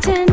pretend